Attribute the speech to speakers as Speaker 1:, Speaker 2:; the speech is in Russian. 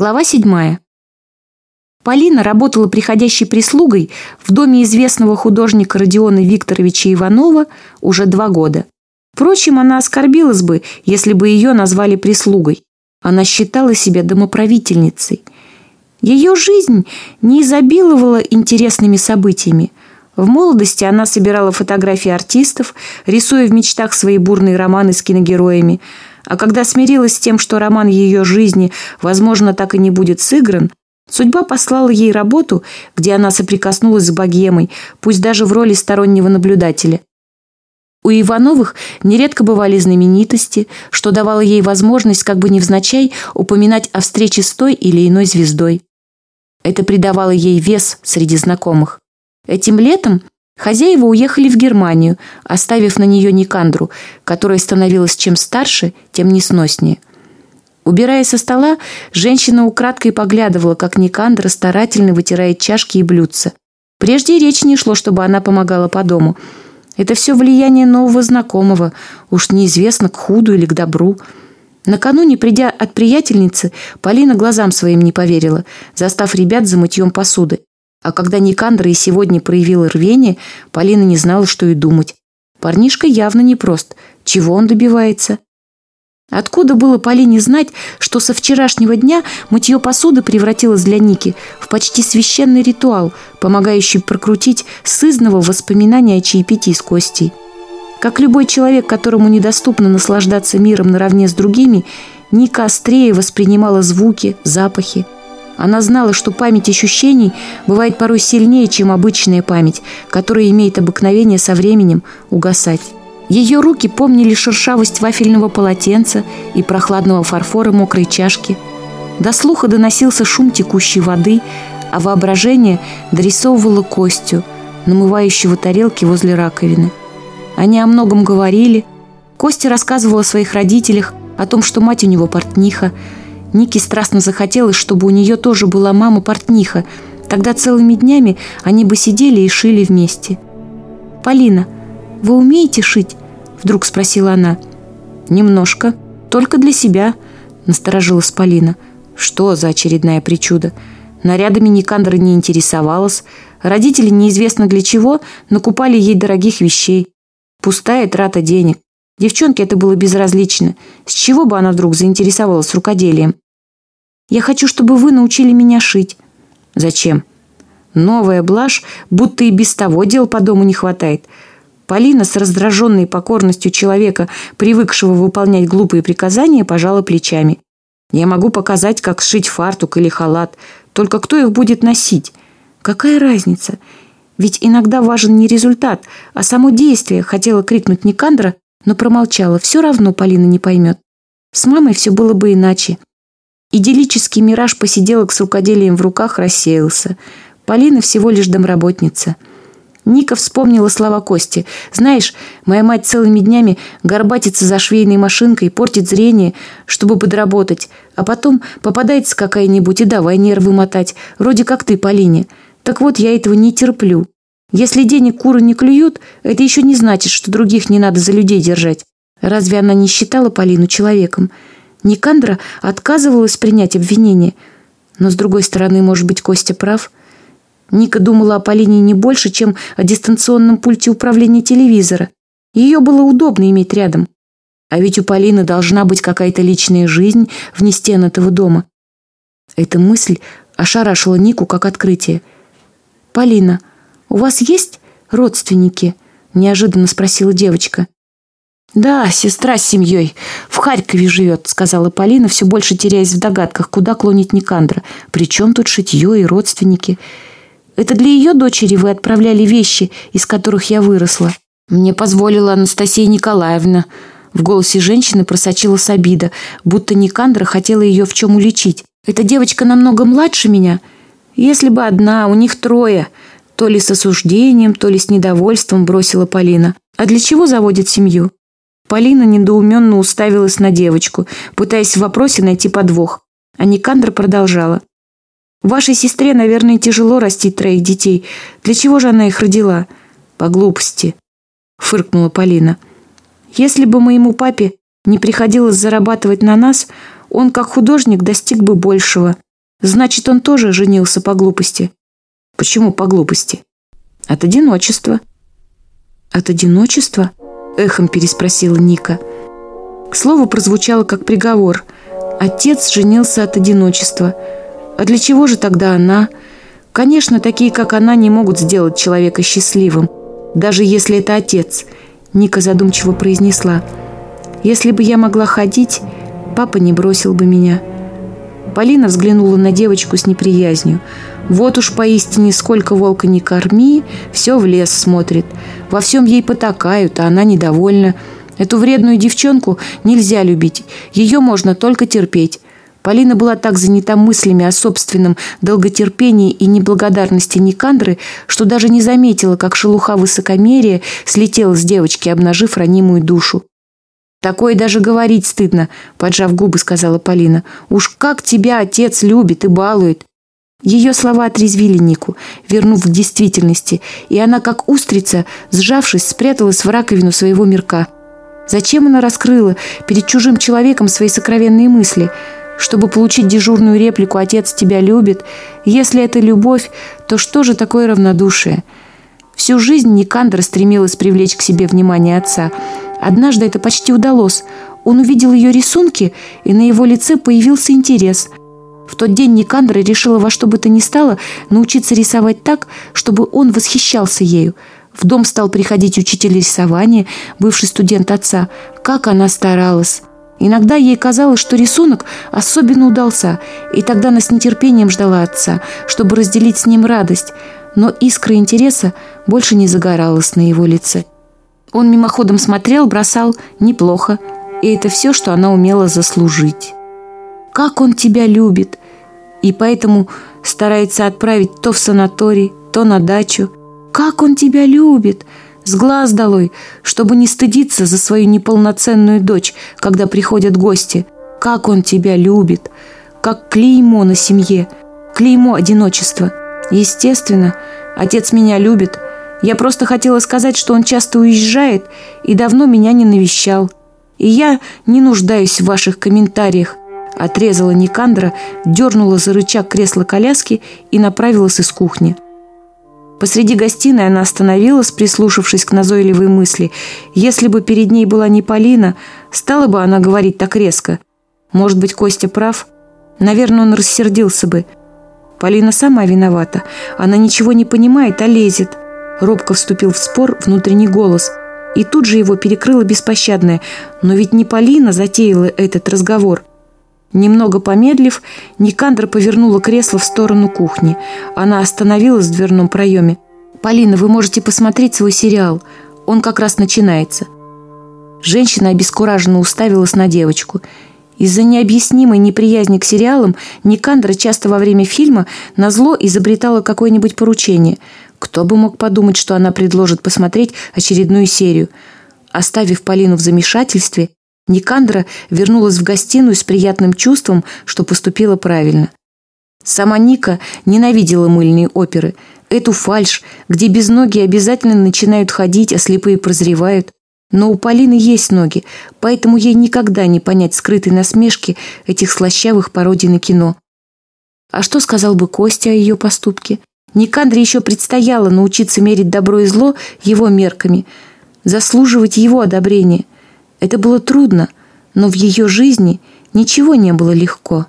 Speaker 1: Глава седьмая. Полина работала приходящей прислугой в доме известного художника Родиона Викторовича Иванова уже два года. Впрочем, она оскорбилась бы, если бы ее назвали прислугой. Она считала себя домоправительницей. Ее жизнь не изобиловала интересными событиями. В молодости она собирала фотографии артистов, рисуя в мечтах свои бурные романы с киногероями. А когда смирилась с тем, что роман ее жизни, возможно, так и не будет сыгран, судьба послала ей работу, где она соприкоснулась с богемой, пусть даже в роли стороннего наблюдателя. У Ивановых нередко бывали знаменитости, что давало ей возможность, как бы невзначай, упоминать о встрече с той или иной звездой. Это придавало ей вес среди знакомых. Этим летом хозяева уехали в Германию, оставив на нее Никандру, которая становилась чем старше, тем несноснее. Убирая со стола, женщина украдкой поглядывала, как Никандра старательно вытирает чашки и блюдца. Прежде речь не шло, чтобы она помогала по дому. Это все влияние нового знакомого, уж неизвестно, к худу или к добру. Накануне, придя от приятельницы, Полина глазам своим не поверила, застав ребят за мытьем посуды. А когда Никандра и сегодня проявила рвение, Полина не знала, что и думать. Парнишка явно непрост. Чего он добивается? Откуда было Полине знать, что со вчерашнего дня мытье посуды превратилось для Ники в почти священный ритуал, помогающий прокрутить сызного воспоминания о чаепитии с Костей? Как любой человек, которому недоступно наслаждаться миром наравне с другими, Ника острее воспринимала звуки, запахи, она знала, что память ощущений бывает порой сильнее, чем обычная память, которая имеет обыкновение со временем угасать. Ее руки помнили шершавость вафельного полотенца и прохладного фарфора мокрой чашки. До слуха доносился шум текущей воды, а воображение дорисовывало Костю, намывающего тарелки возле раковины. Они о многом говорили. Костя рассказывал о своих родителях, о том, что мать у него портниха, Ники страстно захотелось, чтобы у нее тоже была мама-портниха. Тогда целыми днями они бы сидели и шили вместе. «Полина, вы умеете шить?» – вдруг спросила она. «Немножко. Только для себя», – насторожилась Полина. «Что за очередная причуда?» Нарядами Никандра не интересовалась. Родители неизвестно для чего накупали ей дорогих вещей. Пустая трата денег. Девчонке это было безразлично. С чего бы она вдруг заинтересовалась рукоделием? «Я хочу, чтобы вы научили меня шить». «Зачем?» Новая блажь, будто и без того дел по дому не хватает. Полина с раздраженной покорностью человека, привыкшего выполнять глупые приказания, пожала плечами. «Я могу показать, как сшить фартук или халат. Только кто их будет носить?» «Какая разница? Ведь иногда важен не результат, а само действие», — хотела крикнуть Никандра, но промолчала. Все равно Полина не поймет. С мамой все было бы иначе. Идиллический мираж посиделок с рукоделием в руках рассеялся. Полина всего лишь домработница. Ника вспомнила слова Кости. «Знаешь, моя мать целыми днями горбатится за швейной машинкой, портит зрение, чтобы подработать, а потом попадается какая-нибудь и давай нервы мотать, вроде как ты, Полине. Так вот, я этого не терплю. Если денег куры не клюют, это еще не значит, что других не надо за людей держать. Разве она не считала Полину человеком? Никандра отказывалась принять обвинение. Но, с другой стороны, может быть, Костя прав. Ника думала о Полине не больше, чем о дистанционном пульте управления телевизора. Ее было удобно иметь рядом. А ведь у Полины должна быть какая-то личная жизнь вне стен этого дома. Эта мысль ошарашила Нику как открытие. «Полина», «У вас есть родственники?» – неожиданно спросила девочка. «Да, сестра с семьей. В Харькове живет», — сказала Полина, все больше теряясь в догадках, куда клонит Никандра. «Причем тут шитье и родственники? Это для ее дочери вы отправляли вещи, из которых я выросла?» «Мне позволила Анастасия Николаевна». В голосе женщины просочилась обида, будто Никандра хотела ее в чем уличить. «Эта девочка намного младше меня. Если бы одна, у них трое то ли с осуждением, то ли с недовольством бросила Полина. «А для чего заводит семью?» Полина недоуменно уставилась на девочку, пытаясь в вопросе найти подвох. А Никандра продолжала. «Вашей сестре, наверное, тяжело растить троих детей. Для чего же она их родила?» «По глупости», — фыркнула Полина. «Если бы моему папе не приходилось зарабатывать на нас, он, как художник, достиг бы большего. Значит, он тоже женился по глупости. Почему по глупости? От одиночества. От одиночества? Эхом переспросила Ника. Слово прозвучало как приговор. Отец женился от одиночества. А для чего же тогда она? Конечно, такие, как она, не могут сделать человека счастливым. Даже если это отец. Ника задумчиво произнесла. «Если бы я могла ходить, папа не бросил бы меня». Полина взглянула на девочку с неприязнью. Вот уж поистине, сколько волка не корми, все в лес смотрит. Во всем ей потакают, а она недовольна. Эту вредную девчонку нельзя любить, ее можно только терпеть. Полина была так занята мыслями о собственном долготерпении и неблагодарности Никандры, что даже не заметила, как шелуха высокомерия слетела с девочки, обнажив ранимую душу. «Такое даже говорить стыдно», – поджав губы, сказала Полина. «Уж как тебя отец любит и балует! Ее слова отрезвили Нику, вернув к действительности, и она, как устрица, сжавшись, спряталась в раковину своего мирка. Зачем она раскрыла перед чужим человеком свои сокровенные мысли? Чтобы получить дежурную реплику «Отец тебя любит», если это любовь, то что же такое равнодушие? Всю жизнь Никандра стремилась привлечь к себе внимание отца. Однажды это почти удалось. Он увидел ее рисунки, и на его лице появился интерес – тот день Никандра решила во что бы то ни стало научиться рисовать так, чтобы он восхищался ею. В дом стал приходить учитель рисования, бывший студент отца. Как она старалась! Иногда ей казалось, что рисунок особенно удался, и тогда она с нетерпением ждала отца, чтобы разделить с ним радость, но искра интереса больше не загоралась на его лице. Он мимоходом смотрел, бросал «неплохо», и это все, что она умела заслужить. «Как он тебя любит!» и поэтому старается отправить то в санаторий, то на дачу. «Как он тебя любит!» С глаз долой, чтобы не стыдиться за свою неполноценную дочь, когда приходят гости. «Как он тебя любит!» Как клеймо на семье, клеймо одиночества. Естественно, отец меня любит. Я просто хотела сказать, что он часто уезжает и давно меня не навещал. И я не нуждаюсь в ваших комментариях. Отрезала Никандра, дернула за рычаг кресла коляски и направилась из кухни. Посреди гостиной она остановилась, прислушавшись к назойливой мысли. Если бы перед ней была не Полина, стала бы она говорить так резко. Может быть, Костя прав? Наверное, он рассердился бы. Полина сама виновата. Она ничего не понимает, а лезет. Робко вступил в спор внутренний голос. И тут же его перекрыло беспощадное. Но ведь не Полина затеяла этот разговор. Немного помедлив, Никандра повернула кресло в сторону кухни. Она остановилась в дверном проеме. «Полина, вы можете посмотреть свой сериал. Он как раз начинается». Женщина обескураженно уставилась на девочку. Из-за необъяснимой неприязни к сериалам Никандра часто во время фильма на зло изобретала какое-нибудь поручение. Кто бы мог подумать, что она предложит посмотреть очередную серию. Оставив Полину в замешательстве, Никандра вернулась в гостиную с приятным чувством, что поступила правильно. Сама Ника ненавидела мыльные оперы. Эту фальшь, где без ноги обязательно начинают ходить, а слепые прозревают. Но у Полины есть ноги, поэтому ей никогда не понять скрытой насмешки этих слащавых пародий на кино. А что сказал бы Костя о ее поступке? Никандре еще предстояло научиться мерить добро и зло его мерками, заслуживать его одобрения – это было трудно, но в ее жизни ничего не было легко.